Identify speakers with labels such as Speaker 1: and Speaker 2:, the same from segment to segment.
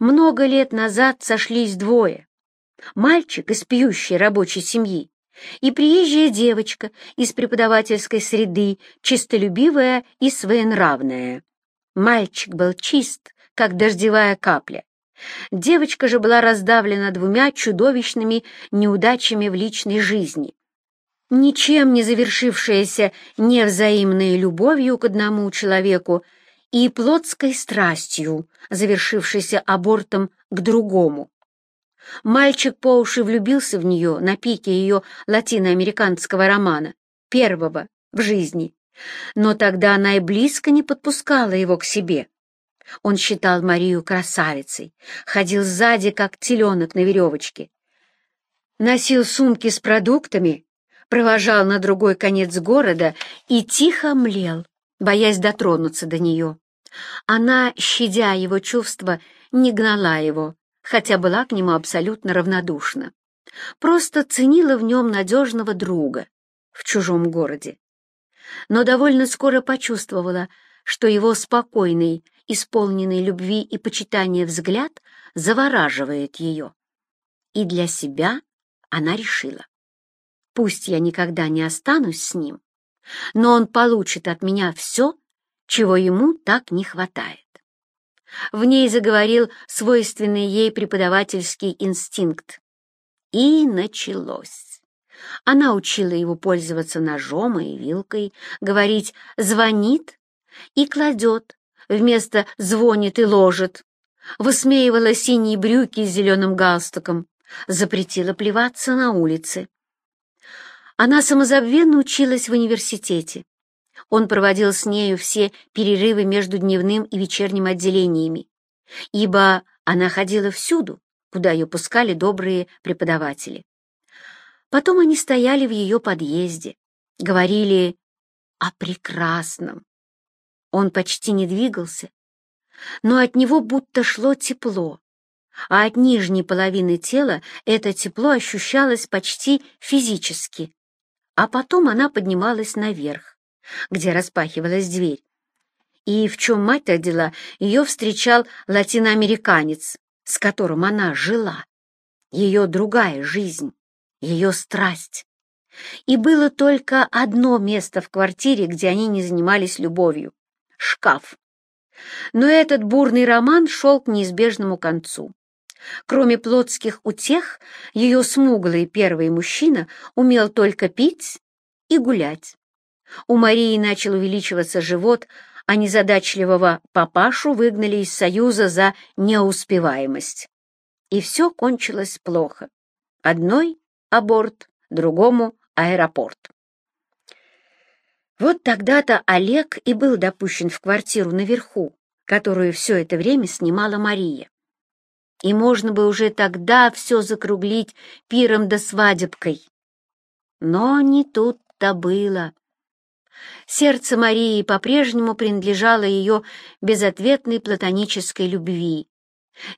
Speaker 1: Много лет назад сошлись двое. Мальчик из пьющей рабочей семьи и приезжая девочка из преподавательской среды, чистолюбивая и своенравная. Мальчик был чист, как дождевая капля. Девочка же была раздавлена двумя чудовищными неудачами в личной жизни. Ничем не завершившаяся невзаимной любовью к одному человеку и плотской страстью, завершившейся абортом к другому. Мальчик по уши влюбился в нее на пике ее латиноамериканского романа, первого в жизни, но тогда она и близко не подпускала его к себе. Он считал Марию красавицей, ходил сзади, как теленок на веревочке, носил сумки с продуктами, провожал на другой конец города и тихо млел, боясь дотронуться до нее. Она, щадя его чувства, не гнала его, хотя была к нему абсолютно равнодушна. Просто ценила в нем надежного друга в чужом городе. Но довольно скоро почувствовала, что его спокойный, исполненный любви и почитания взгляд завораживает ее. И для себя она решила. Пусть я никогда не останусь с ним, но он получит от меня все, чего ему так не хватает. В ней заговорил свойственный ей преподавательский инстинкт. И началось. Она учила его пользоваться ножом и вилкой, говорить «звонит» и «кладет» вместо «звонит» и «ложит», высмеивала синие брюки с зеленым галстуком, запретила плеваться на улице. Она самозабвенно училась в университете, он проводил с нею все перерывы между дневным и вечерним отделениями, ибо она ходила всюду, куда ее пускали добрые преподаватели. Потом они стояли в ее подъезде, говорили о прекрасном. Он почти не двигался, но от него будто шло тепло, а от нижней половины тела это тепло ощущалось почти физически, а потом она поднималась наверх где распахивалась дверь. И в чем мать родила, ее встречал латиноамериканец, с которым она жила. Ее другая жизнь, ее страсть. И было только одно место в квартире, где они не занимались любовью — шкаф. Но этот бурный роман шел к неизбежному концу. Кроме плотских утех, ее смуглый первый мужчина умел только пить и гулять. У Марии начал увеличиваться живот, а незадачливого папашу выгнали из Союза за неуспеваемость. И все кончилось плохо. Одной — аборт, другому — аэропорт. Вот тогда-то Олег и был допущен в квартиру наверху, которую все это время снимала Мария. И можно бы уже тогда все закруглить пиром да свадебкой. Но не тут-то было. Сердце Марии по-прежнему принадлежало ее безответной платонической любви.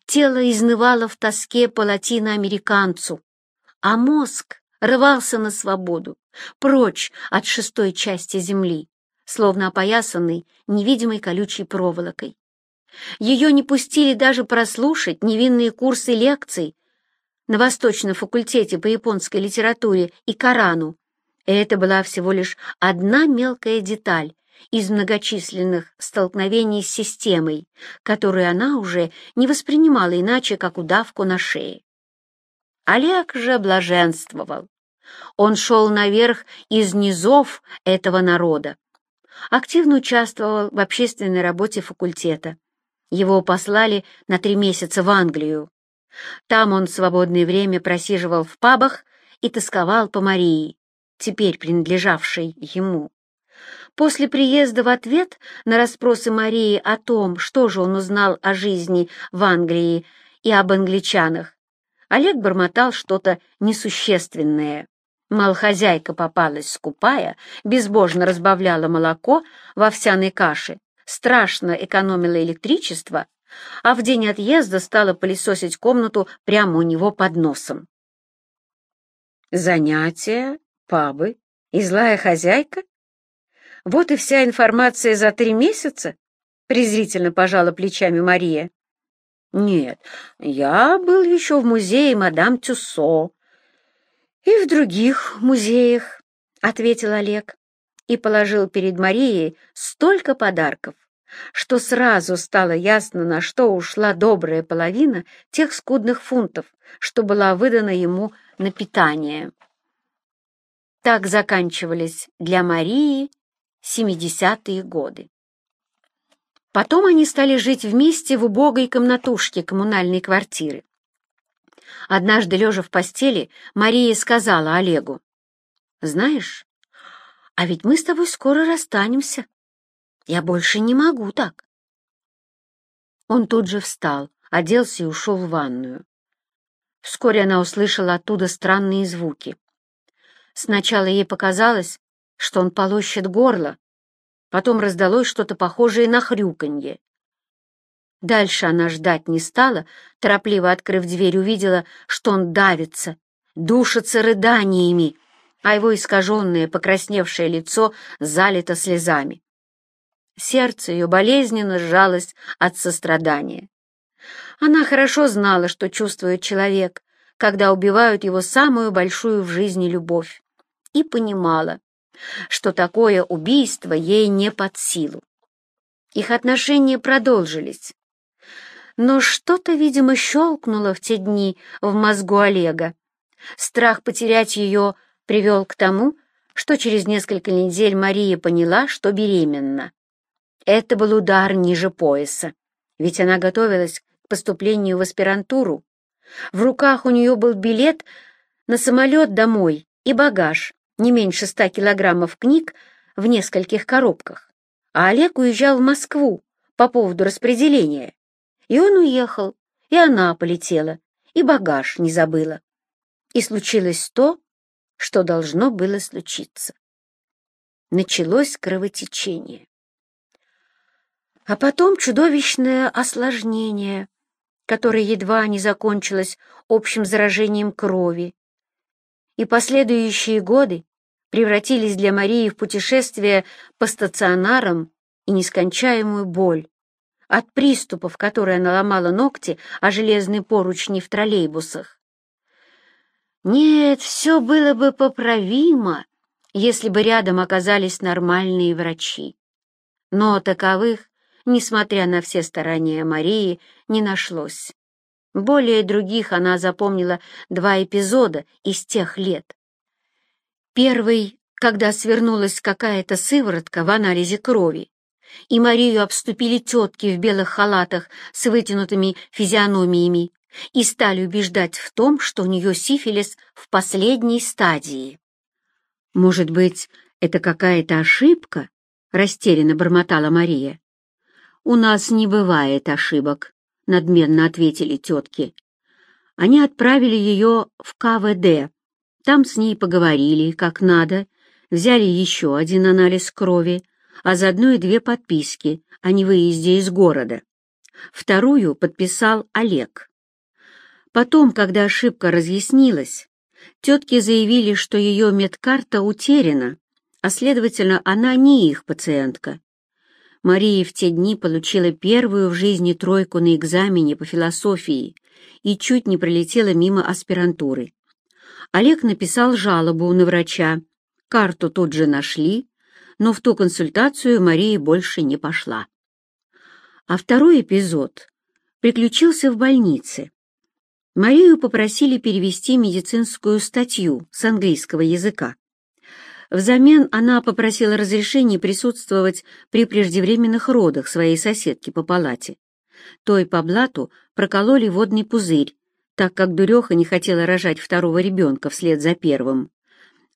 Speaker 1: Тело изнывало в тоске по латиноамериканцу, а мозг рвался на свободу, прочь от шестой части земли, словно опоясанный невидимой колючей проволокой. Ее не пустили даже прослушать невинные курсы лекций на Восточном факультете по японской литературе и Корану, это была всего лишь одна мелкая деталь из многочисленных столкновений с системой, которую она уже не воспринимала иначе, как удавку на шее. Олег же блаженствовал. Он шел наверх из низов этого народа. Активно участвовал в общественной работе факультета. Его послали на три месяца в Англию. Там он свободное время просиживал в пабах и тосковал по Марии теперь принадлежавшей ему. После приезда в ответ на расспросы Марии о том, что же он узнал о жизни в Англии и об англичанах, Олег бормотал что-то несущественное. Мол, хозяйка попалась скупая, безбожно разбавляла молоко в овсяной каше, страшно экономила электричество, а в день отъезда стала пылесосить комнату прямо у него под носом. Занятия пабы и злая хозяйка? Вот и вся информация за три месяца, презрительно пожала плечами Мария. Нет, я был еще в музее мадам Тюссо. И в других музеях, — ответил Олег и положил перед Марией столько подарков, что сразу стало ясно, на что ушла добрая половина тех скудных фунтов, что была выдана ему на питание. Так заканчивались для Марии семидесятые годы. Потом они стали жить вместе в убогой комнатушке коммунальной квартиры. Однажды, лежа в постели, Мария сказала Олегу, «Знаешь, а ведь мы с тобой скоро расстанемся. Я больше не могу так». Он тут же встал, оделся и ушел в ванную. Вскоре она услышала оттуда странные звуки. Сначала ей показалось, что он полощет горло, потом раздалось что-то похожее на хрюканье. Дальше она ждать не стала, торопливо открыв дверь, увидела, что он давится, душится рыданиями, а его искаженное, покрасневшее лицо залито слезами. Сердце ее болезненно сжалось от сострадания. Она хорошо знала, что чувствует человек, когда убивают его самую большую в жизни любовь, и понимала, что такое убийство ей не под силу. Их отношения продолжились. Но что-то, видимо, щелкнуло в те дни в мозгу Олега. Страх потерять ее привел к тому, что через несколько недель Мария поняла, что беременна. Это был удар ниже пояса, ведь она готовилась к поступлению в аспирантуру. В руках у нее был билет на самолет домой и багаж, не меньше ста килограммов книг в нескольких коробках. А Олег уезжал в Москву по поводу распределения. И он уехал, и она полетела, и багаж не забыла. И случилось то, что должно было случиться. Началось кровотечение. А потом чудовищное осложнение, которое едва не закончилось общим заражением крови. И последующие годы превратились для Марии в путешествие по стационарам и нескончаемую боль. От приступов, которые она ломала ногти о железные поручни в троллейбусах. Нет, все было бы поправимо, если бы рядом оказались нормальные врачи. Но таковых несмотря на все старания Марии, не нашлось. Более других она запомнила два эпизода из тех лет. Первый, когда свернулась какая-то сыворотка в анализе крови, и Марию обступили тетки в белых халатах с вытянутыми физиономиями и стали убеждать в том, что у нее сифилис в последней стадии. «Может быть, это какая-то ошибка?» — растерянно бормотала Мария. «У нас не бывает ошибок», — надменно ответили тетки. Они отправили ее в КВД. Там с ней поговорили, как надо, взяли еще один анализ крови, а заодно и две подписки о невыезде из города. Вторую подписал Олег. Потом, когда ошибка разъяснилась, тетки заявили, что ее медкарта утеряна, а, следовательно, она не их пациентка. Мария в те дни получила первую в жизни тройку на экзамене по философии и чуть не пролетела мимо аспирантуры. Олег написал жалобу на врача. Карту тут же нашли, но в ту консультацию Мария больше не пошла. А второй эпизод приключился в больнице. Марию попросили перевести медицинскую статью с английского языка. Взамен она попросила разрешения присутствовать при преждевременных родах своей соседки по палате. Той по блату прокололи водный пузырь, так как дуреха не хотела рожать второго ребенка вслед за первым.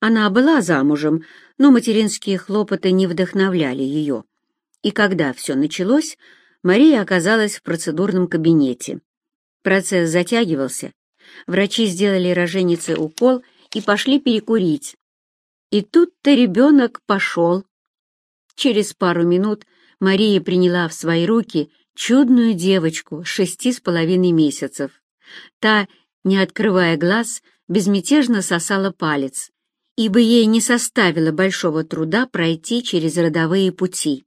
Speaker 1: Она была замужем, но материнские хлопоты не вдохновляли ее. И когда все началось, Мария оказалась в процедурном кабинете. Процесс затягивался. Врачи сделали роженице укол и пошли перекурить. И тут-то ребенок пошел. Через пару минут Мария приняла в свои руки чудную девочку шести с половиной месяцев. Та, не открывая глаз, безмятежно сосала палец, ибо ей не составило большого труда пройти через родовые пути.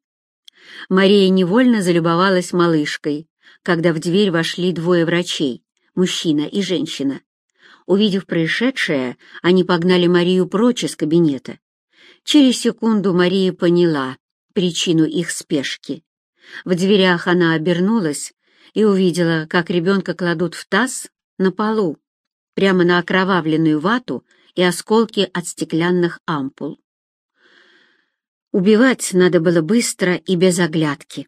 Speaker 1: Мария невольно залюбовалась малышкой, когда в дверь вошли двое врачей, мужчина и женщина. Увидев происшедшее, они погнали Марию прочь из кабинета. Через секунду Мария поняла причину их спешки. В дверях она обернулась и увидела, как ребенка кладут в таз на полу, прямо на окровавленную вату и осколки от стеклянных ампул. Убивать надо было быстро и без оглядки.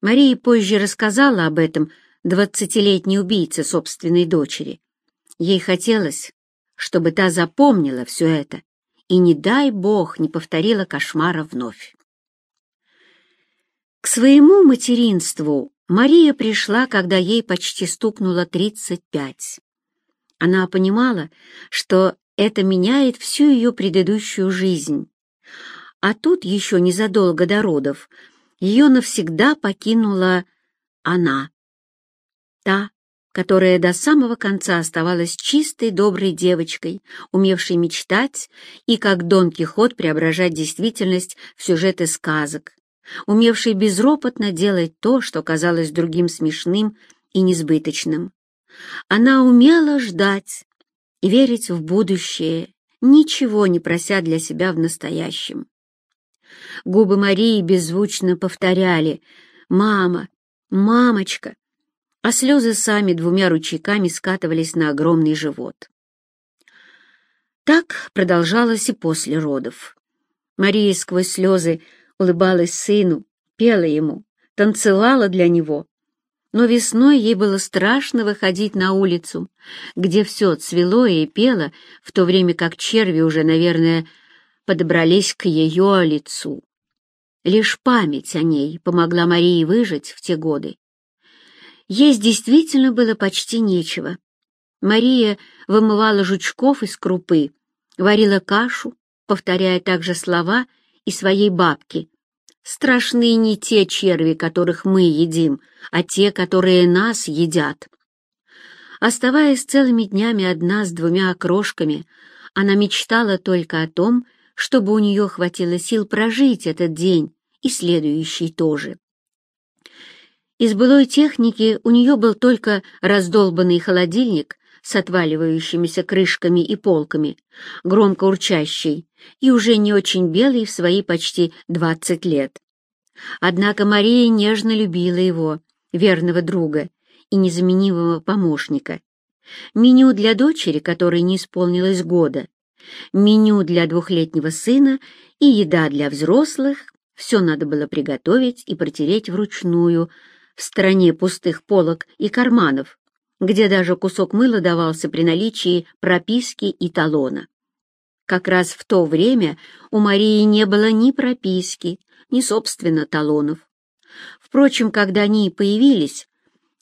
Speaker 1: Мария позже рассказала об этом двадцатилетней убийце собственной дочери. Ей хотелось, чтобы та запомнила все это и, не дай бог, не повторила кошмара вновь. К своему материнству Мария пришла, когда ей почти стукнуло тридцать пять. Она понимала, что это меняет всю ее предыдущую жизнь. А тут еще незадолго до родов ее навсегда покинула она. Та, которая до самого конца оставалась чистой, доброй девочкой, умевшей мечтать и, как Дон Кихот, преображать действительность в сюжеты сказок, умевшей безропотно делать то, что казалось другим смешным и несбыточным. Она умела ждать и верить в будущее, ничего не прося для себя в настоящем. Губы Марии беззвучно повторяли «Мама! Мамочка!», а слезы сами двумя ручейками скатывались на огромный живот. Так продолжалось и после родов. Мария сквозь слезы улыбалась сыну, пела ему, танцевала для него. Но весной ей было страшно выходить на улицу, где все цвело и пело, в то время как черви уже, наверное, подобрались к ее лицу. Лишь память о ней помогла Марии выжить в те годы. Есть действительно было почти нечего. Мария вымывала жучков из крупы, варила кашу, повторяя также слова и своей бабки. Страшные не те черви, которых мы едим, а те, которые нас едят. Оставаясь целыми днями одна с двумя окрошками, она мечтала только о том, чтобы у нее хватило сил прожить этот день и следующий тоже. Из былой техники у нее был только раздолбанный холодильник с отваливающимися крышками и полками, громко урчащий и уже не очень белый в свои почти двадцать лет. Однако Мария нежно любила его, верного друга и незаменимого помощника. Меню для дочери, которой не исполнилось года, меню для двухлетнего сына и еда для взрослых — все надо было приготовить и протереть вручную, в стороне пустых полок и карманов, где даже кусок мыла давался при наличии прописки и талона. Как раз в то время у Марии не было ни прописки, ни, собственно, талонов. Впрочем, когда они появились,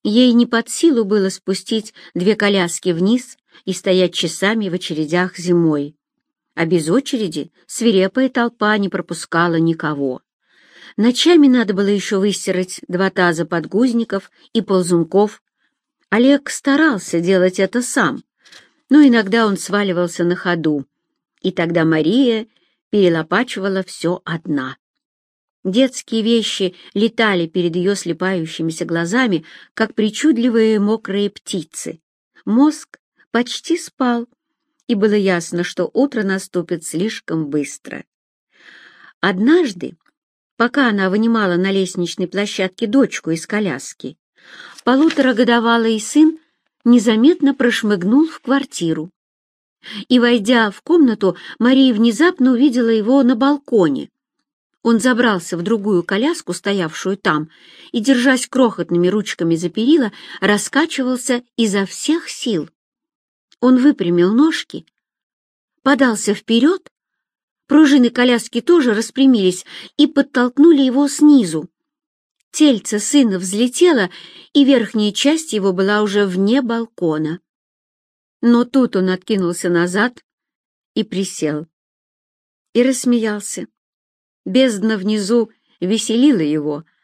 Speaker 1: ей не под силу было спустить две коляски вниз и стоять часами в очередях зимой. А без очереди свирепая толпа не пропускала никого. Ночами надо было еще выстирать два таза подгузников и ползунков. Олег старался делать это сам, но иногда он сваливался на ходу, и тогда Мария перелопачивала все одна. Детские вещи летали перед ее слепающимися глазами, как причудливые мокрые птицы. Мозг почти спал, и было ясно, что утро наступит слишком быстро. Однажды, пока она вынимала на лестничной площадке дочку из коляски, полуторагодовалый сын незаметно прошмыгнул в квартиру. И, войдя в комнату, Мария внезапно увидела его на балконе. Он забрался в другую коляску, стоявшую там, и, держась крохотными ручками за перила, раскачивался изо всех сил. Он выпрямил ножки, подался вперед, пружины коляски тоже распрямились и подтолкнули его снизу. Тельце сына взлетело, и верхняя часть его была уже вне балкона. Но тут он откинулся назад и присел. И рассмеялся. Бездна внизу веселила его —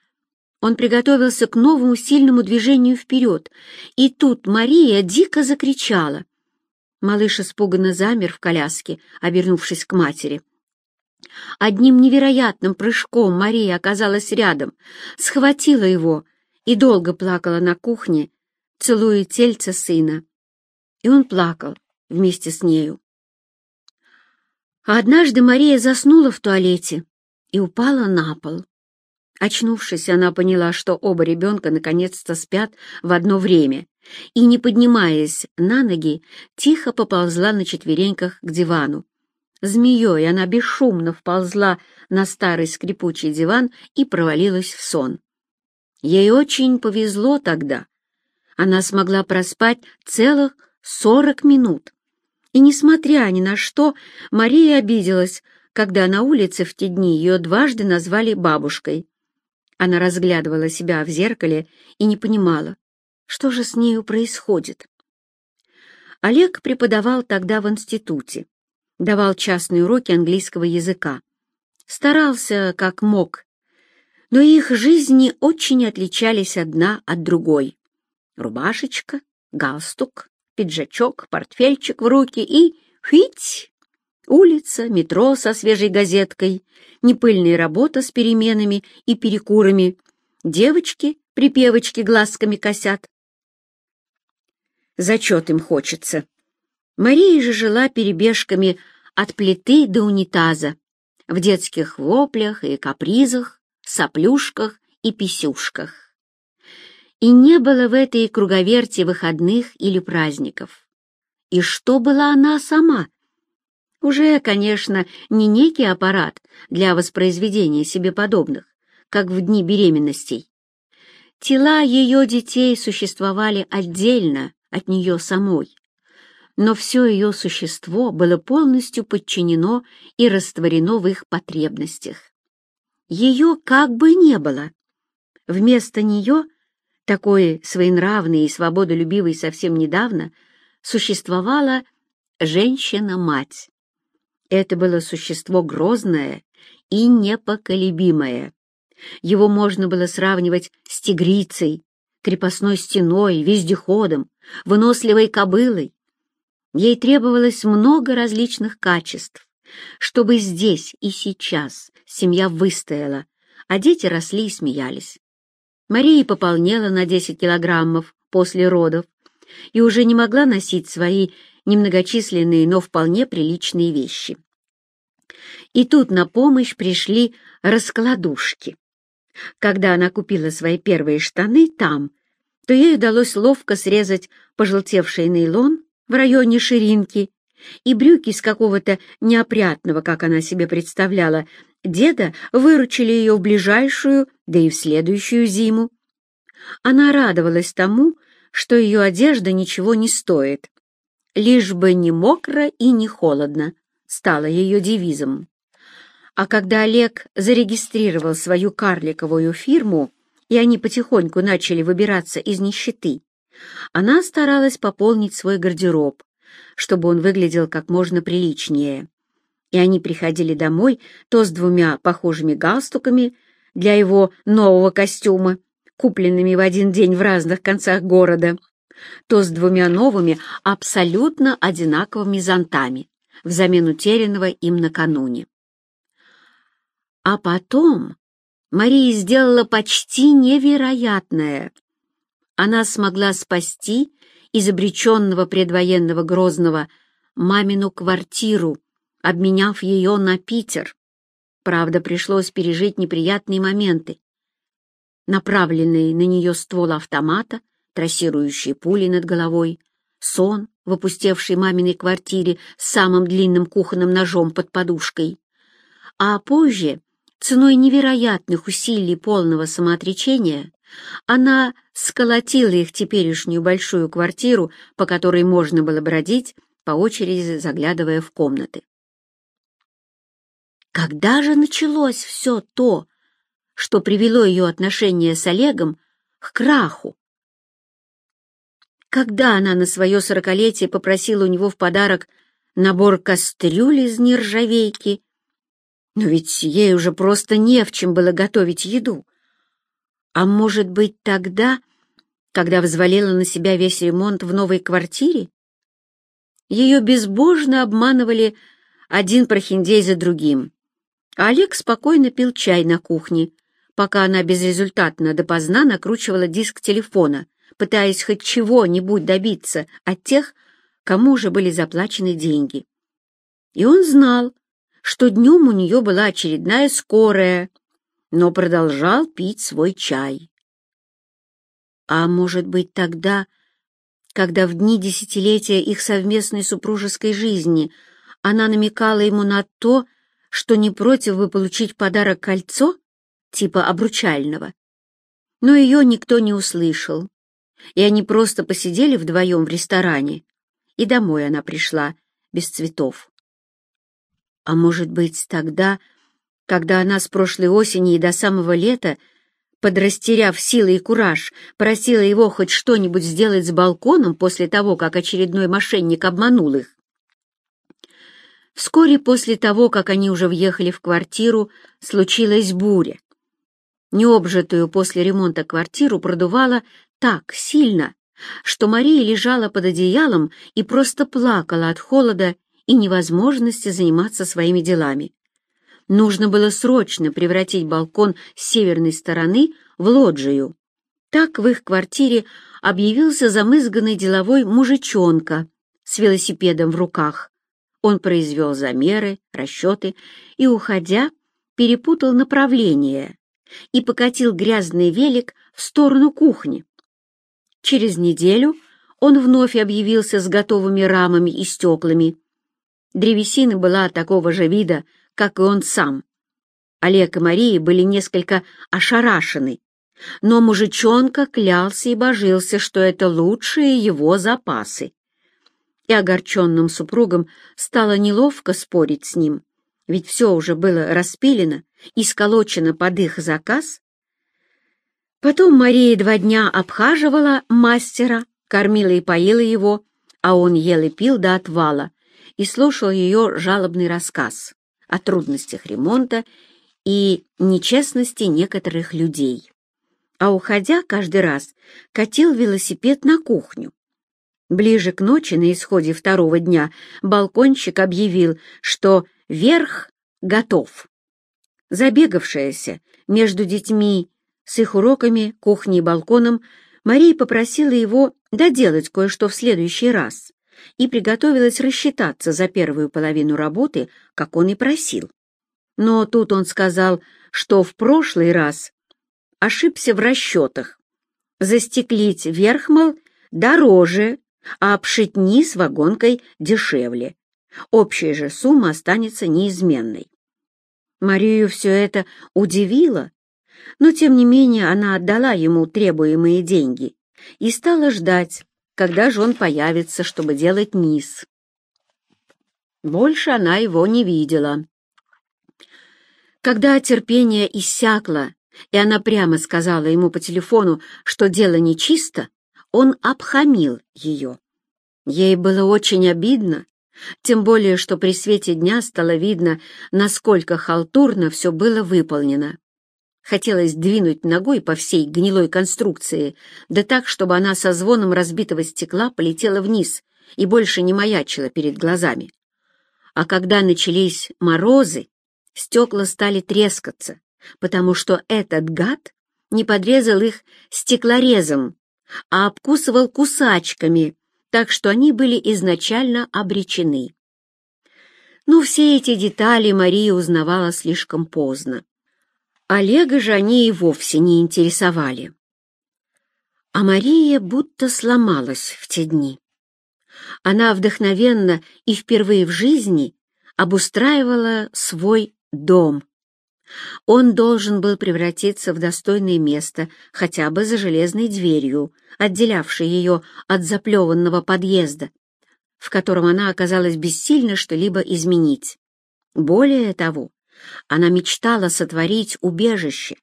Speaker 1: он приготовился к новому сильному движению вперед, и тут Мария дико закричала. Малыш испуганно замер в коляске, обернувшись к матери. Одним невероятным прыжком Мария оказалась рядом, схватила его и долго плакала на кухне, целуя тельце сына. И он плакал вместе с нею. А однажды Мария заснула в туалете и упала на пол. Очнувшись, она поняла, что оба ребенка наконец-то спят в одно время, и, не поднимаясь на ноги, тихо поползла на четвереньках к дивану. Змеей она бесшумно вползла на старый скрипучий диван и провалилась в сон. Ей очень повезло тогда. Она смогла проспать целых сорок минут. И, несмотря ни на что, Мария обиделась, когда на улице в те дни ее дважды назвали бабушкой. Она разглядывала себя в зеркале и не понимала, что же с нею происходит. Олег преподавал тогда в институте, давал частные уроки английского языка. Старался, как мог, но их жизни очень отличались одна от другой. Рубашечка, галстук, пиджачок, портфельчик в руки и хить! Улица, метро со свежей газеткой, непыльная работа с переменами и перекурами. Девочки припевочки глазками косят. Зачет им хочется. Мария же жила перебежками от плиты до унитаза, в детских воплях и капризах, соплюшках и писюшках и не было в этой круговерти выходных или праздников. И что была она сама? Уже, конечно, не некий аппарат для воспроизведения себе подобных, как в дни беременностей. Тела ее детей существовали отдельно от нее самой, но все ее существо было полностью подчинено и растворено в их потребностях. Ее как бы не было. Вместо нее такой своенравный и свободолюбивый совсем недавно, существовала женщина-мать. Это было существо грозное и непоколебимое. Его можно было сравнивать с тигрицей, крепостной стеной, вездеходом, выносливой кобылой. Ей требовалось много различных качеств, чтобы здесь и сейчас семья выстояла, а дети росли и смеялись. Мария пополнела на 10 килограммов после родов и уже не могла носить свои немногочисленные, но вполне приличные вещи. И тут на помощь пришли раскладушки. Когда она купила свои первые штаны там, то ей удалось ловко срезать пожелтевший нейлон в районе ширинки и брюки из какого-то неопрятного, как она себе представляла, деда выручили ее в ближайшую, да и в следующую зиму. Она радовалась тому, что ее одежда ничего не стоит. «Лишь бы не мокро и не холодно», стало ее девизом. А когда Олег зарегистрировал свою карликовую фирму, и они потихоньку начали выбираться из нищеты, она старалась пополнить свой гардероб, чтобы он выглядел как можно приличнее и они приходили домой то с двумя похожими галстуками для его нового костюма, купленными в один день в разных концах города, то с двумя новыми абсолютно одинаковыми зонтами взамен утерянного им накануне. А потом Мария сделала почти невероятное. Она смогла спасти из обреченного предвоенного Грозного мамину квартиру обменяв ее на Питер. Правда, пришлось пережить неприятные моменты. Направленный на нее ствол автомата, трассирующие пули над головой, сон в опустевшей маминой квартире с самым длинным кухонным ножом под подушкой. А позже, ценой невероятных усилий полного самоотречения, она сколотила их теперешнюю большую квартиру, по которой можно было бродить, по очереди заглядывая в комнаты. Когда же началось все то, что привело ее отношение с Олегом к краху? Когда она на свое сорокалетие попросила у него в подарок набор кастрюль из нержавейки, но ведь ей уже просто не в чем было готовить еду. А может быть, тогда, когда взвалила на себя весь ремонт в новой квартире? Ее безбожно обманывали один прохиндей за другим. Олег спокойно пил чай на кухне, пока она безрезультатно допоздна накручивала диск телефона, пытаясь хоть чего-нибудь добиться от тех, кому уже были заплачены деньги. И он знал, что днем у нее была очередная скорая, но продолжал пить свой чай. А может быть, тогда, когда в дни десятилетия их совместной супружеской жизни она намекала ему на то, что не против бы получить подарок кольцо, типа обручального. Но ее никто не услышал, и они просто посидели вдвоем в ресторане, и домой она пришла без цветов. А может быть, тогда, когда она с прошлой осени и до самого лета, подрастеряв силы и кураж, просила его хоть что-нибудь сделать с балконом после того, как очередной мошенник обманул их. Вскоре после того, как они уже въехали в квартиру, случилась буря. Необжитую после ремонта квартиру продувало так сильно, что Мария лежала под одеялом и просто плакала от холода и невозможности заниматься своими делами. Нужно было срочно превратить балкон с северной стороны в лоджию. Так в их квартире объявился замызганный деловой мужичонка с велосипедом в руках. Он произвел замеры, расчеты и, уходя, перепутал направление и покатил грязный велик в сторону кухни. Через неделю он вновь объявился с готовыми рамами и стеклами. Древесина была такого же вида, как и он сам. Олег и Мария были несколько ошарашены, но мужичонка клялся и божился, что это лучшие его запасы. И огорченным супругам стало неловко спорить с ним, ведь все уже было распилено и сколочено под их заказ. Потом Мария два дня обхаживала мастера, кормила и поила его, а он ел и пил до отвала и слушал ее жалобный рассказ о трудностях ремонта и нечестности некоторых людей. А уходя каждый раз, катил велосипед на кухню. Ближе к ночи, на исходе второго дня, балконщик объявил, что верх готов. Забегавшаяся между детьми с их уроками, кухней и балконом, Мария попросила его доделать кое-что в следующий раз и приготовилась рассчитаться за первую половину работы, как он и просил. Но тут он сказал, что в прошлый раз ошибся в расчетах. Застеклить верх, мол, дороже, а обшить низ вагонкой дешевле. Общая же сумма останется неизменной. Марию все это удивило, но тем не менее она отдала ему требуемые деньги и стала ждать, когда же он появится, чтобы делать низ. Больше она его не видела. Когда терпение иссякло, и она прямо сказала ему по телефону, что дело нечисто, он обхамил ее. Ей было очень обидно, тем более, что при свете дня стало видно, насколько халтурно все было выполнено. Хотелось двинуть ногой по всей гнилой конструкции, да так, чтобы она со звоном разбитого стекла полетела вниз и больше не маячила перед глазами. А когда начались морозы, стекла стали трескаться, потому что этот гад не подрезал их стеклорезом, а обкусывал кусачками, так что они были изначально обречены. Но все эти детали Мария узнавала слишком поздно. Олега же они и вовсе не интересовали. А Мария будто сломалась в те дни. Она вдохновенно и впервые в жизни обустраивала свой дом. Он должен был превратиться в достойное место хотя бы за железной дверью, отделявшей ее от заплеванного подъезда, в котором она оказалась бессильна что-либо изменить. Более того, она мечтала сотворить убежище,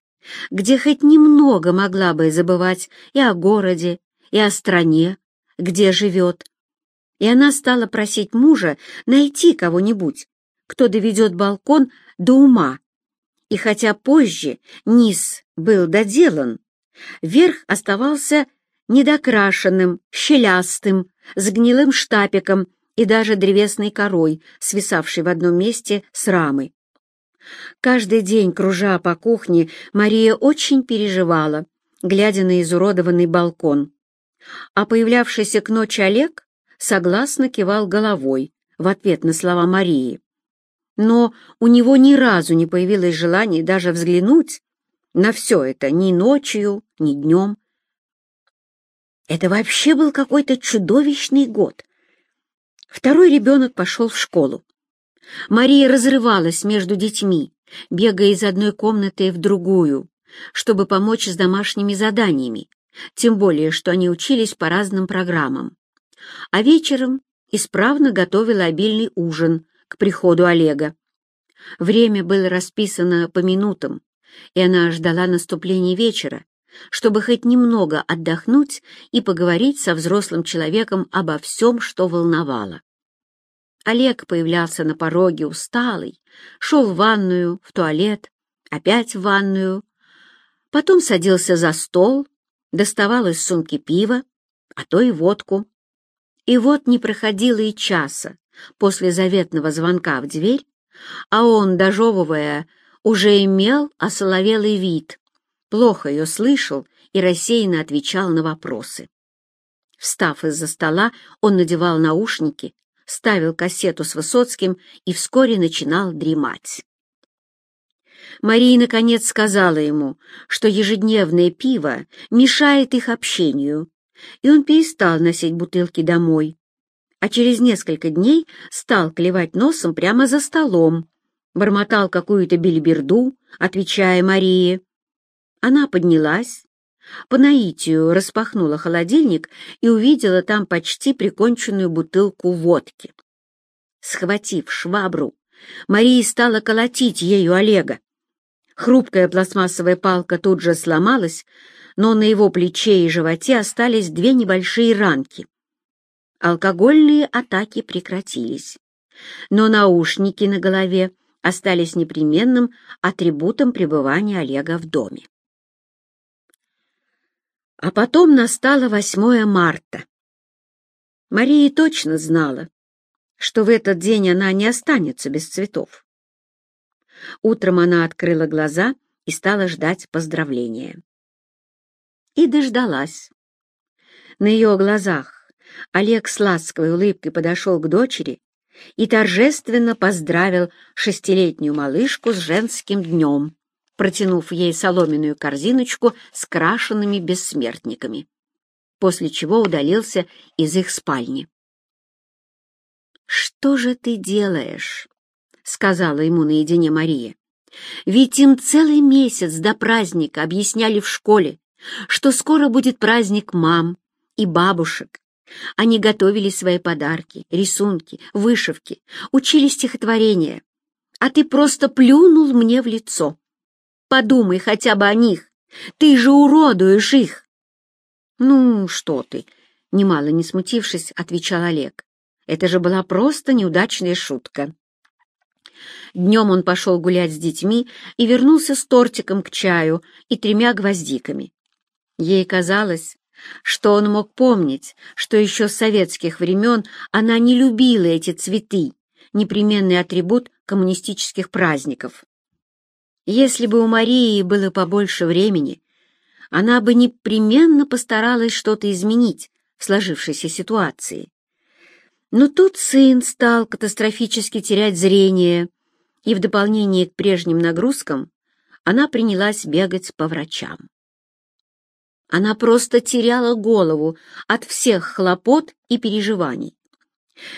Speaker 1: где хоть немного могла бы забывать и о городе, и о стране, где живет. И она стала просить мужа найти кого-нибудь, кто доведет балкон до ума. И хотя позже низ был доделан, верх оставался недокрашенным, щелястым, с гнилым штапиком и даже древесной корой, свисавшей в одном месте с рамы. Каждый день, кружа по кухне, Мария очень переживала, глядя на изуродованный балкон. А появлявшийся к ночи Олег согласно кивал головой в ответ на слова Марии. Но у него ни разу не появилось желания даже взглянуть на все это ни ночью, ни днем. Это вообще был какой-то чудовищный год. Второй ребенок пошел в школу. Мария разрывалась между детьми, бегая из одной комнаты в другую, чтобы помочь с домашними заданиями, тем более, что они учились по разным программам. А вечером исправно готовила обильный ужин к приходу Олега. Время было расписано по минутам, и она ждала наступления вечера, чтобы хоть немного отдохнуть и поговорить со взрослым человеком обо всем, что волновало. Олег появлялся на пороге усталый, шел в ванную, в туалет, опять в ванную, потом садился за стол, доставал из сумки пиво, а то и водку. И вот не проходило и часа после заветного звонка в дверь, а он, дожевывая, уже имел осоловелый вид, плохо ее слышал и рассеянно отвечал на вопросы. Встав из-за стола, он надевал наушники, ставил кассету с Высоцким и вскоре начинал дремать. Мария, наконец, сказала ему, что ежедневное пиво мешает их общению, и он перестал носить бутылки домой, а через несколько дней стал клевать носом прямо за столом, бормотал какую-то бельберду, отвечая Марии. Она поднялась, по наитию распахнула холодильник и увидела там почти приконченную бутылку водки. Схватив швабру, Мария стала колотить ею Олега. Хрупкая пластмассовая палка тут же сломалась, но на его плече и животе остались две небольшие ранки. Алкогольные атаки прекратились, но наушники на голове остались непременным атрибутом пребывания Олега в доме. А потом настало 8 марта. Мария точно знала, что в этот день она не останется без цветов. Утром она открыла глаза и стала ждать поздравления. И дождалась. На ее глазах Олег с ласковой улыбкой подошел к дочери и торжественно поздравил шестилетнюю малышку с женским днем протянув ей соломенную корзиночку с крашенными бессмертниками, после чего удалился из их спальни. «Что же ты делаешь?» — сказала ему наедине Мария. «Ведь им целый месяц до праздника объясняли в школе, что скоро будет праздник мам и бабушек. Они готовили свои подарки, рисунки, вышивки, учили стихотворения, а ты просто плюнул мне в лицо. Подумай хотя бы о них. Ты же уродуешь их. Ну, что ты, немало не смутившись, отвечал Олег. Это же была просто неудачная шутка. Днем он пошел гулять с детьми и вернулся с тортиком к чаю и тремя гвоздиками. Ей казалось, что он мог помнить, что еще с советских времен она не любила эти цветы, непременный атрибут коммунистических праздников. Если бы у Марии было побольше времени, она бы непременно постаралась что-то изменить в сложившейся ситуации. Но тут сын стал катастрофически терять зрение, и в дополнение к прежним нагрузкам она принялась бегать по врачам. Она просто теряла голову от всех хлопот и переживаний.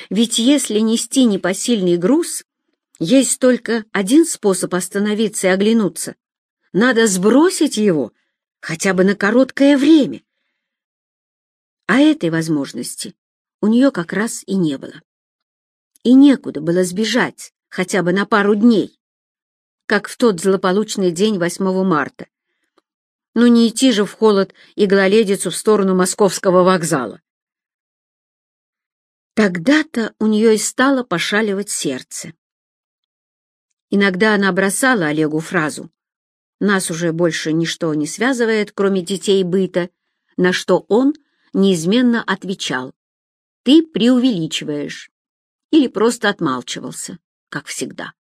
Speaker 1: Ведь если нести непосильный груз, есть только один способ остановиться и оглянуться. Надо сбросить его хотя бы на короткое время. А этой возможности у нее как раз и не было. И некуда было сбежать хотя бы на пару дней, как в тот злополучный день 8 марта. Ну не идти же в холод и гололедицу в сторону московского вокзала. Тогда-то у нее и стало пошаливать сердце. Иногда она бросала Олегу фразу «Нас уже больше ничто не связывает, кроме детей быта», на что он неизменно отвечал «Ты преувеличиваешь» или просто отмалчивался, как всегда.